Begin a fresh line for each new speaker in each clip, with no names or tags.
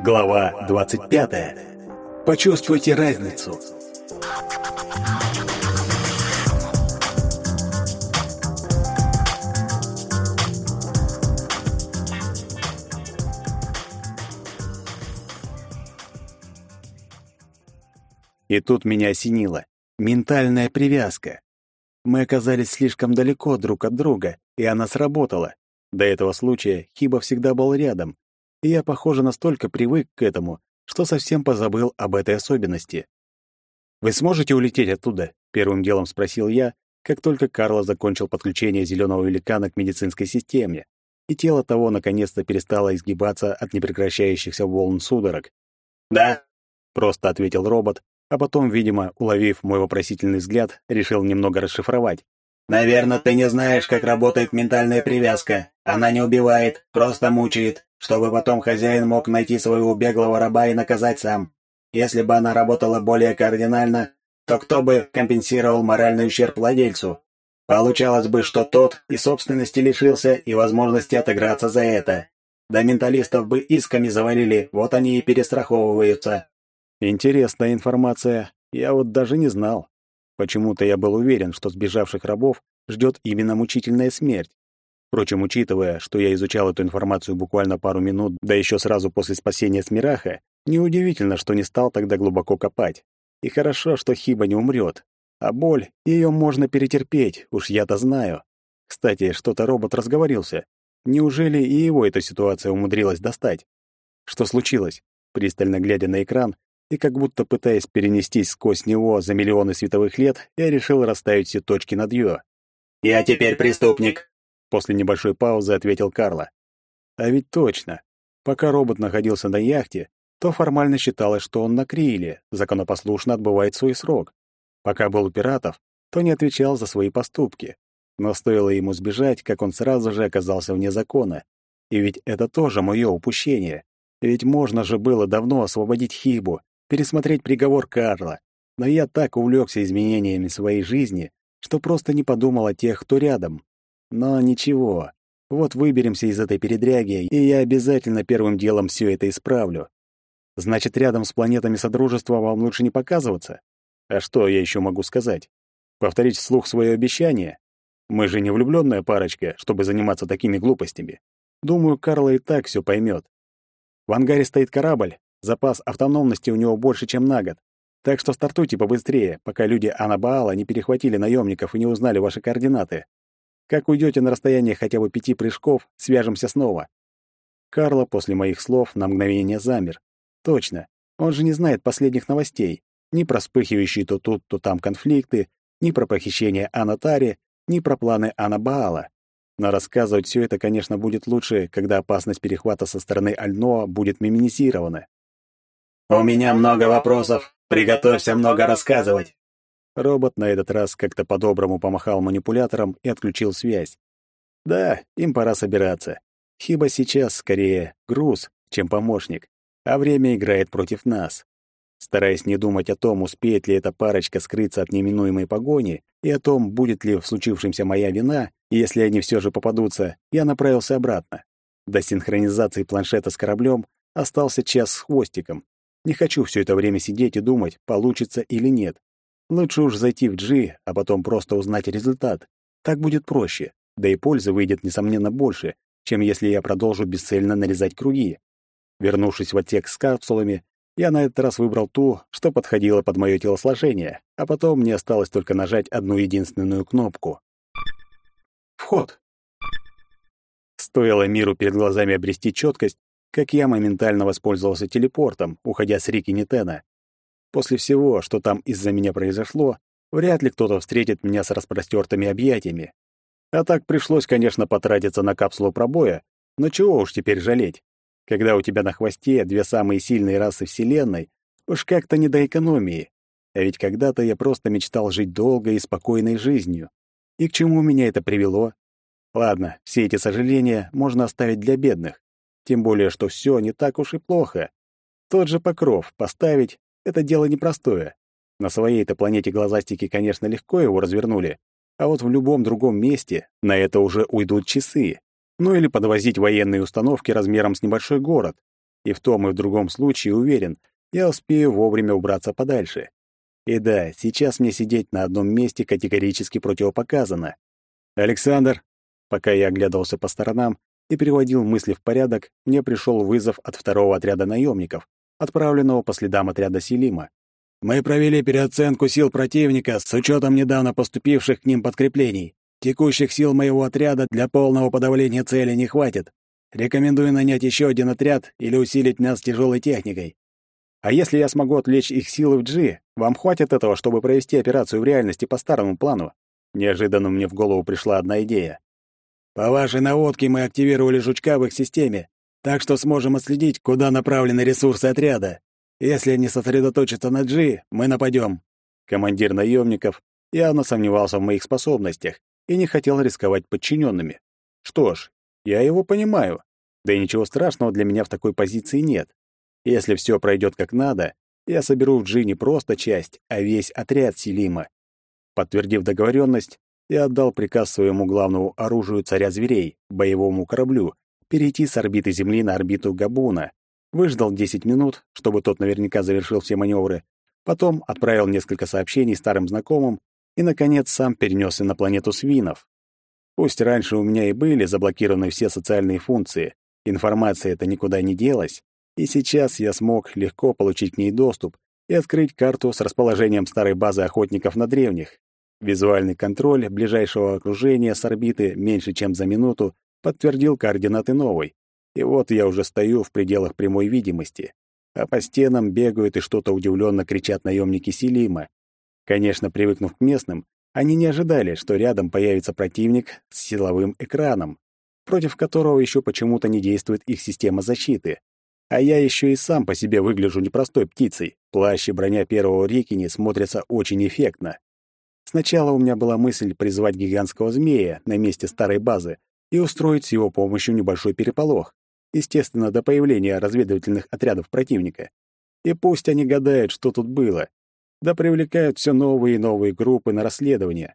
Глава 25. Почувствуйте разницу. И тут меня осенило. Ментальная привязка. Мы оказались слишком далеко друг от друга, и она сработала. До этого случая Хиба всегда был рядом, и я, похоже, настолько привык к этому, что совсем позабыл об этой особенности. «Вы сможете улететь оттуда?» — первым делом спросил я, как только Карло закончил подключение зеленого великана к медицинской системе, и тело того наконец-то перестало изгибаться от непрекращающихся волн судорог.
«Да», —
просто ответил робот, а потом, видимо, уловив мой вопросительный взгляд, решил немного расшифровать.
«Наверное, ты не знаешь, как работает ментальная привязка. Она не убивает, просто мучает, чтобы потом хозяин мог найти своего беглого раба и наказать сам. Если бы она работала более кардинально, то кто бы компенсировал моральный ущерб владельцу? Получалось бы, что тот и собственности лишился, и возможности отыграться за это. Да менталистов бы исками завалили, вот они и перестраховываются.
Интересная информация. Я вот даже не знал. Почему-то я был уверен, что сбежавших рабов ждет именно мучительная смерть. Впрочем, учитывая, что я изучал эту информацию буквально пару минут, да еще сразу после спасения Смираха, неудивительно, что не стал тогда глубоко копать. И хорошо, что Хиба не умрет. А боль, ее можно перетерпеть, уж я-то знаю. Кстати, что-то робот разговорился. Неужели и его эта ситуация умудрилась достать? Что случилось? Пристально глядя на экран, и как будто пытаясь перенестись сквозь него за миллионы световых лет, я решил расставить все точки над «ё».
«Я теперь преступник», —
после небольшой паузы ответил Карло. А ведь точно. Пока робот находился на яхте, то формально считалось, что он на Криле, законопослушно отбывает свой срок. Пока был у пиратов, то не отвечал за свои поступки. Но стоило ему сбежать, как он сразу же оказался вне закона. И ведь это тоже мое упущение. Ведь можно же было давно освободить Хибу, пересмотреть приговор Карла, но я так увлекся изменениями своей жизни, что просто не подумал о тех, кто рядом. Но ничего, вот выберемся из этой передряги, и я обязательно первым делом все это исправлю. Значит, рядом с планетами Содружества вам лучше не показываться? А что я еще могу сказать? Повторить вслух свое обещание? Мы же не влюбленная парочка, чтобы заниматься такими глупостями. Думаю, Карла и так все поймет. В ангаре стоит корабль, Запас автономности у него больше, чем на год. Так что стартуйте побыстрее, пока люди Анабаала не перехватили наемников и не узнали ваши координаты. Как уйдете на расстояние хотя бы пяти прыжков, свяжемся снова». Карло после моих слов на мгновение замер. Точно, он же не знает последних новостей. Ни про вспыхивающие то тут, то там конфликты, ни про похищение Анатари, ни про планы Анабаала. Но рассказывать все это, конечно, будет лучше, когда опасность перехвата со стороны Альноа будет минимизирована.
«У меня много вопросов. Приготовься много рассказывать».
Робот на этот раз как-то по-доброму помахал манипулятором и отключил связь. Да, им пора собираться. Хиба сейчас скорее груз, чем помощник, а время играет против нас. Стараясь не думать о том, успеет ли эта парочка скрыться от неминуемой погони, и о том, будет ли в случившемся моя вина, если они все же попадутся, я направился обратно. До синхронизации планшета с кораблем остался час с хвостиком, не хочу все это время сидеть и думать, получится или нет. Лучше уж зайти в G, а потом просто узнать результат. Так будет проще, да и пользы выйдет, несомненно, больше, чем если я продолжу бесцельно нарезать круги. Вернувшись в отсек с капсулами, я на этот раз выбрал ту, что подходила под мое телосложение, а потом мне осталось только нажать одну единственную кнопку. Вход. Стоило миру перед глазами обрести четкость, как я моментально воспользовался телепортом, уходя с Рики Нитена. После всего, что там из-за меня произошло, вряд ли кто-то встретит меня с распростертыми объятиями. А так пришлось, конечно, потратиться на капсулу пробоя, но чего уж теперь жалеть. Когда у тебя на хвосте две самые сильные расы Вселенной, уж как-то не до экономии. А ведь когда-то я просто мечтал жить долгой и спокойной жизнью. И к чему меня это привело? Ладно, все эти сожаления можно оставить для бедных. Тем более, что все не так уж и плохо. Тот же покров поставить — это дело непростое. На своей-то планете глазастики, конечно, легко его развернули, а вот в любом другом месте на это уже уйдут часы. Ну или подвозить военные установки размером с небольшой город. и в том и в другом случае уверен, я успею вовремя убраться подальше. И да, сейчас мне сидеть на одном месте категорически противопоказано. Александр, пока я оглядывался по сторонам и переводил мысли в порядок, мне пришел вызов от второго отряда наемников, отправленного по следам отряда Селима. Мы провели переоценку сил противника с учетом недавно поступивших к ним подкреплений. Текущих сил моего отряда для полного подавления цели не хватит. Рекомендую нанять еще один отряд или усилить нас тяжелой техникой. А если я смогу отвлечь их силы в G, вам хватит этого, чтобы провести операцию в реальности по старому плану? Неожиданно мне в голову пришла одна идея. По вашей наводке мы активировали жучка в их системе, так что сможем отследить, куда направлены ресурсы отряда. Если они сосредоточатся на G, мы нападем. Командир наемников явно сомневался в моих способностях и не хотел рисковать подчиненными. Что ж, я его понимаю. Да и ничего страшного для меня в такой позиции нет. Если все пройдет как надо, я соберу в G не просто часть, а весь отряд Селима. Подтвердив договоренность, я отдал приказ своему главному оружию царя зверей, боевому кораблю, перейти с орбиты Земли на орбиту Габуна, выждал 10 минут, чтобы тот наверняка завершил все маневры, потом отправил несколько сообщений старым знакомым и, наконец, сам перенесся на планету свинов. Пусть раньше у меня и были заблокированы все социальные функции, информация эта никуда не делась, и сейчас я смог легко получить к ней доступ и открыть карту с расположением старой базы охотников на древних. Визуальный контроль ближайшего окружения с орбиты меньше, чем за минуту, подтвердил координаты новой. И вот я уже стою в пределах прямой видимости. А по стенам бегают и что-то удивленно кричат наемники Селима. Конечно, привыкнув к местным, они не ожидали, что рядом появится противник с силовым экраном, против которого еще почему-то не действует их система защиты. А я еще и сам по себе выгляжу непростой птицей. Плащ и броня первого Рикини смотрятся очень эффектно. Сначала у меня была мысль призвать гигантского змея на месте старой базы и устроить с его помощью небольшой переполох естественно, до появления разведывательных отрядов противника. И пусть они гадают, что тут было, да привлекают все новые и новые группы на расследование.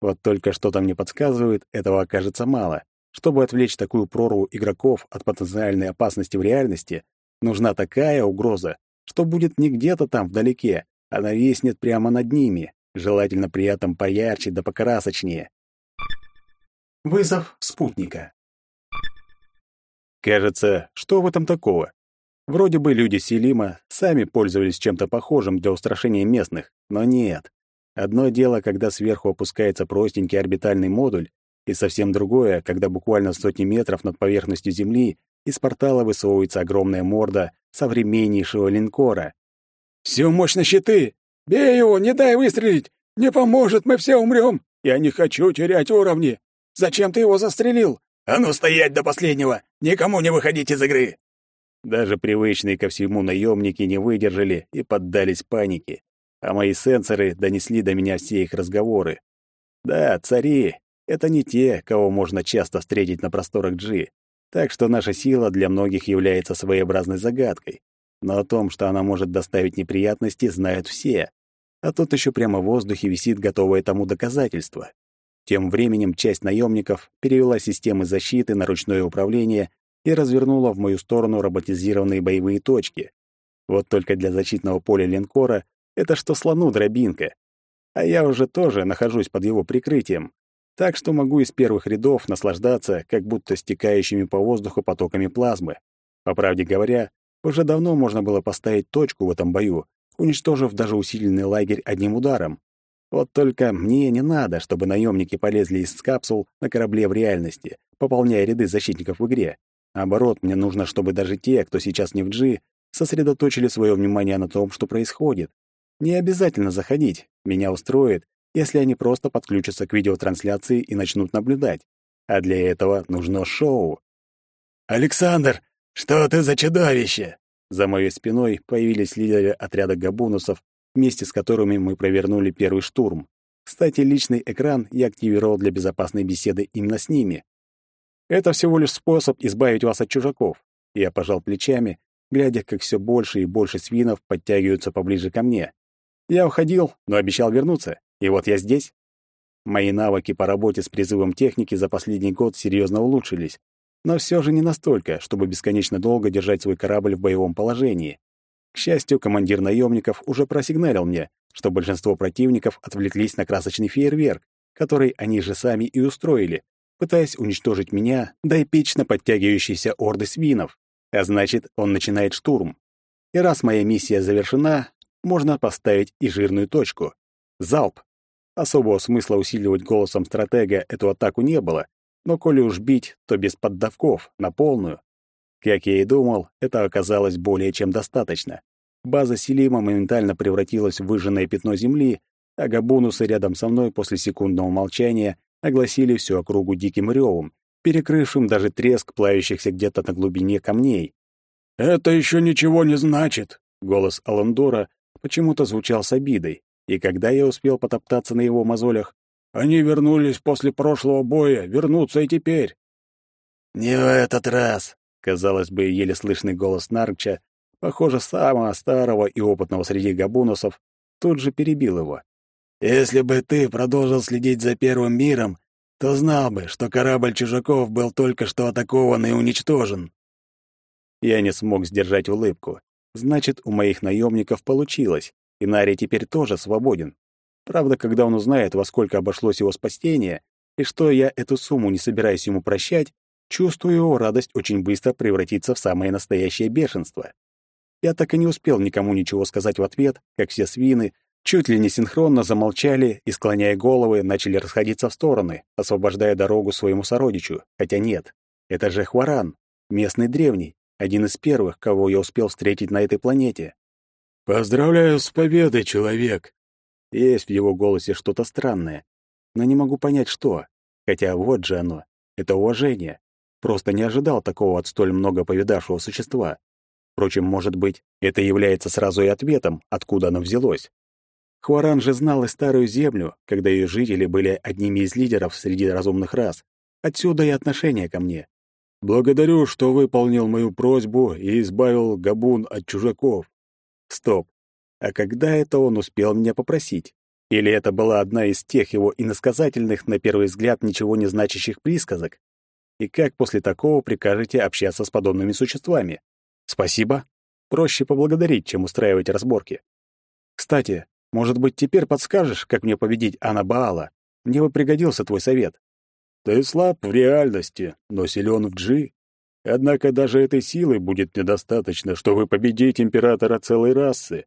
Вот только что-то мне подсказывает, этого окажется мало. Чтобы отвлечь такую прорву игроков от потенциальной опасности в реальности, нужна такая угроза, что будет не где-то там вдалеке, а нависнет прямо над ними, желательно при этом поярче да покрасочнее. Вызов спутника. Кажется, что в этом такого? Вроде бы люди Селима сами пользовались чем-то похожим для устрашения местных, но нет. Одно дело, когда сверху опускается простенький орбитальный модуль, и совсем другое, когда буквально сотни метров над поверхностью Земли из портала высовывается огромная морда современнейшего линкора. «Всю мощь на щиты! Бей его, не дай выстрелить! Не поможет, мы все умрем! Я не хочу терять уровни! Зачем ты его застрелил? «А ну стоять до последнего! Никому не выходить из игры!» Даже привычные ко всему наемники не выдержали и поддались панике, а мои сенсоры донесли до меня все их разговоры. Да, цари — это не те, кого можно часто встретить на просторах Джи, так что наша сила для многих является своеобразной загадкой. Но о том, что она может доставить неприятности, знают все. А тут еще прямо в воздухе висит готовое тому доказательство. Тем временем часть наемников перевела системы защиты на ручное управление и развернула в мою сторону роботизированные боевые точки. Вот только для защитного поля линкора это что слону дробинка. А я уже тоже нахожусь под его прикрытием, так что могу из первых рядов наслаждаться как будто стекающими по воздуху потоками плазмы. По правде говоря, уже давно можно было поставить точку в этом бою, уничтожив даже усиленный лагерь одним ударом. Вот только мне не надо, чтобы наемники полезли из капсул на корабле в реальности, пополняя ряды защитников в игре. Наоборот, мне нужно, чтобы даже те, кто сейчас не в G, сосредоточили свое внимание на том, что происходит. Не обязательно заходить, меня устроит, если они просто подключатся к видеотрансляции и начнут наблюдать. А для этого нужно шоу. «Александр, что ты за чудовище?» За моей спиной появились лидеры отряда габунусов вместе с которыми мы провернули первый штурм. Кстати, личный экран я активировал для безопасной беседы именно с ними. Это всего лишь способ избавить вас от чужаков. Я пожал плечами, глядя, как все больше и больше свинов подтягиваются поближе ко мне. Я уходил, но обещал вернуться, и вот я здесь. Мои навыки по работе с призывом техники за последний год серьезно улучшились. но все же не настолько, чтобы бесконечно долго держать свой корабль в боевом положении. К счастью, командир наемников уже просигналил мне, что большинство противников отвлеклись на красочный фейерверк, который они же сами и устроили, пытаясь уничтожить меня да эпично подтягивающиеся орды свинов. А значит, он начинает штурм. И раз моя миссия завершена, можно поставить и жирную точку. Залп. Особого смысла усиливать голосом стратега эту атаку не было, но коли уж бить, то без поддавков, на полную. Как я и думал, это оказалось более чем достаточно. База Селима моментально превратилась в выжженное пятно земли, а габунусы рядом со мной после секундного молчания огласили всю округу диким ревом, перекрывшим даже треск плавящихся где-то на глубине камней.
«Это еще ничего не значит», —
голос Аландора почему-то звучал с обидой, и когда я успел потоптаться на его мозолях,
«они вернулись после прошлого боя, вернутся и теперь».
«Не в этот раз», —
казалось бы, еле слышный голос Нарча, похоже, самого старого и опытного среди габунусов, тут же перебил его.
Если бы ты продолжил следить за Первым миром, то знал бы, что корабль чужаков был только что атакован и уничтожен.
Я не смог сдержать улыбку. Значит, у моих наемников получилось, и Нари теперь тоже свободен. Правда, когда он узнает, во сколько обошлось его спасение, и что я эту сумму не собираюсь ему прощать, чувствую, его радость очень быстро превратится в самое настоящее бешенство. Я так и не успел никому ничего сказать в ответ, как все свины, чуть ли не синхронно замолчали и, склоняя головы, начали расходиться в стороны, освобождая дорогу своему сородичу. Хотя нет, это же Хваран, местный древний, один из первых, кого я успел встретить на этой планете.
«Поздравляю с победой, человек!»
Есть в его голосе что-то странное, но не могу понять, что. Хотя вот же оно, это уважение. Просто не ожидал такого от столь много повидавшего существа. Впрочем, может быть, это является сразу и ответом, откуда оно взялось. Хуаран же знал и старую землю, когда ее жители были одними из лидеров среди разумных рас. Отсюда и отношение ко мне.
Благодарю, что выполнил мою просьбу и избавил Габун от чужаков.
Стоп. А когда это он успел меня попросить? Или это была одна из тех его иносказательных, на первый взгляд, ничего не значащих присказок? И как после такого прикажете общаться с подобными существами? Спасибо. Проще поблагодарить, чем устраивать разборки. Кстати, может быть, теперь подскажешь, как мне победить Анабаала? Мне бы пригодился твой совет.
Ты слаб в реальности, но силен в Джи. Однако даже этой силы будет недостаточно, чтобы победить императора целой расы.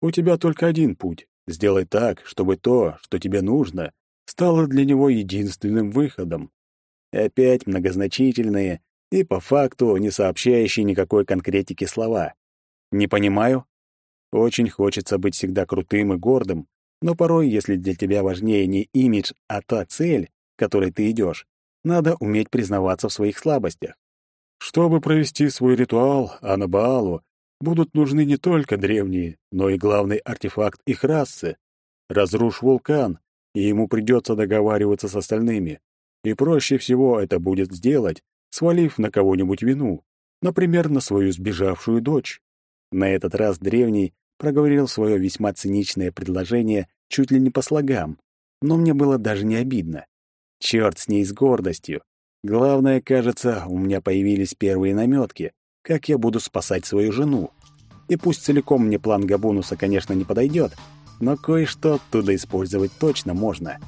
У тебя только один путь — сделай так, чтобы то, что тебе нужно, стало для него единственным выходом.
Опять многозначительные и, по факту, не сообщающие никакой конкретики слова. Не понимаю, очень хочется быть всегда крутым и гордым, но порой, если для тебя важнее не имидж, а та цель, к которой ты идешь, надо уметь признаваться в своих слабостях.
Чтобы провести свой ритуал Анабаалу, будут нужны не только древние, но и главный артефакт их расы. Разрушь вулкан, и ему придется договариваться с остальными. И проще всего это будет сделать, свалив на кого-нибудь вину, например, на свою сбежавшую дочь.
На этот раз древний проговорил свое весьма циничное предложение чуть ли не по слогам, но мне было даже не обидно. Черт с ней с гордостью. Главное, кажется, у меня появились первые наметки, как я буду спасать свою жену. И пусть целиком мне план Габунуса, конечно, не подойдет, но кое-что оттуда использовать точно можно.